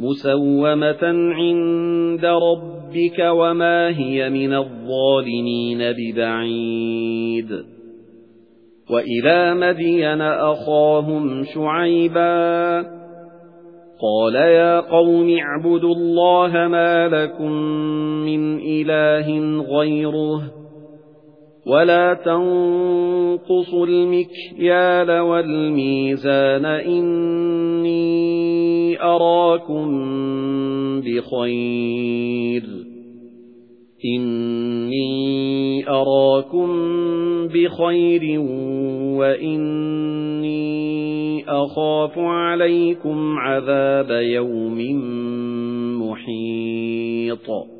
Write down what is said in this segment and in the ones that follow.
مُّسَوَّمَةً عِندَ رَبِّكَ وَمَا هِيَ مِنَ الظَّالِمِينَ بِبَعِيدٍ. وَإِلَى مَدْيَنَ أَخَاهُمْ شُعَيْبًا قَالَ يَا قَوْمِ اعْبُدُوا اللَّهَ مَا لَكُمْ مِنْ إِلَٰهٍ غَيْرُهُ وَلَا تَنقُصُوا الْمِكْيَالَ وَالْمِيزَانَ إِنِّي أَرَاكُمْ بِخَيْرٍ إِنِّي أَرَاكُمْ بِخَيْرٍ وَإِنِّي أَخَافُ عَلَيْكُمْ عَذَابَ يَوْمٍ مُحِيطٍ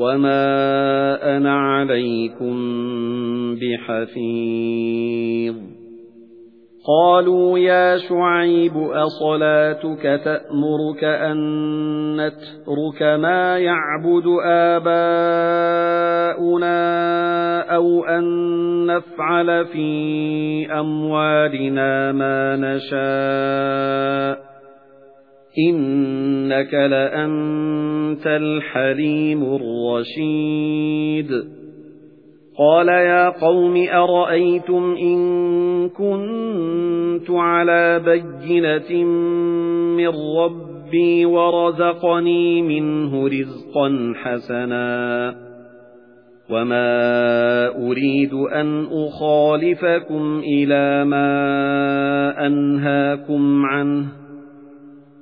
وَمَا أَنَا عَلَيْكُمْ بِحَفِيظٍ قَالُوا يَا شُعَيْبُ أَصَلَاتُكَ تَأْمُرُكَ أَن نَّتْرُكَ مَا يَعْبُدُ آبَاؤُنَا أَوْ أَن نَّفْعَلَ فِي أَمْوَالِنَا مَا نَشَاءُ إِنَّكَ لَأَنتَ الْحَلِيمُ الرَّشِيدُ قَالَ يَا قَوْمِ أَرَأَيْتُمْ إِن كُنتُ عَلَى بَيِّنَةٍ مِّن رَّبِّي وَرَزَقَنِي مِنْهُ رِزْقًا حَسَنًا وَمَا أُرِيدُ أَنْ أُخَالِفَكُمْ إِلَى مَا أَنْهَاكُمْ عَنْهُ